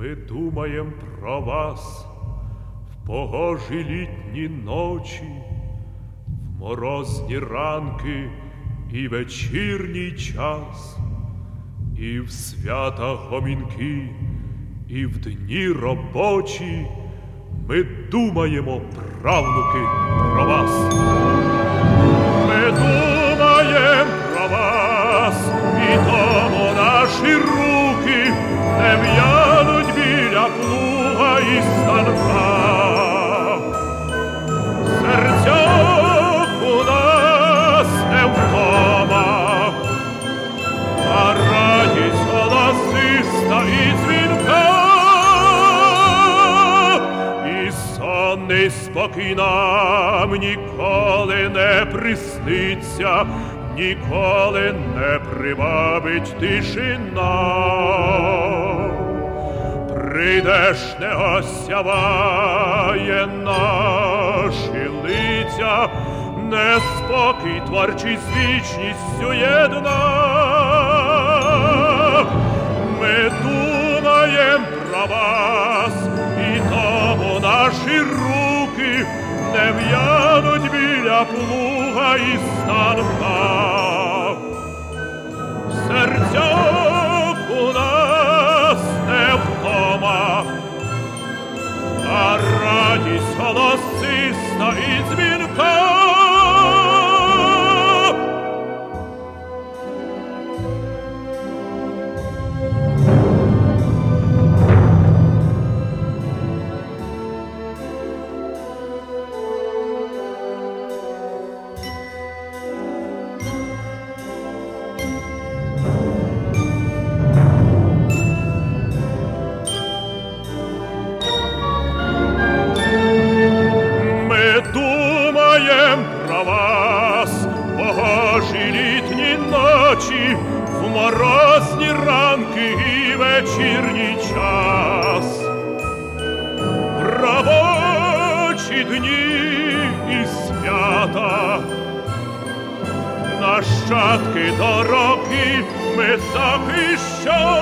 Ми думаєм про вас в погожі літні ночі, в морозні ранки і вечірній час, і в свята гомінки, і в дні робочі. Ми думаємо, правнуки, про вас. Ми думаєм про вас, і тому наші і станка. Серця у нас не вдома, а радість голосиста і дзвінка. І сонний спокій нам ніколи не присниться, ніколи не привабить тишина. Прийдеш, не осяває наші лиця, неспокій творчий з вічністю єдна. Ми думаєм про вас, і тому наші руки не в'януть біля плуга і станка. Серця погожі літні ночі, в морозні ранки і вечірній час, в робочі дні і свята, нащадки дороги ми захищаємо.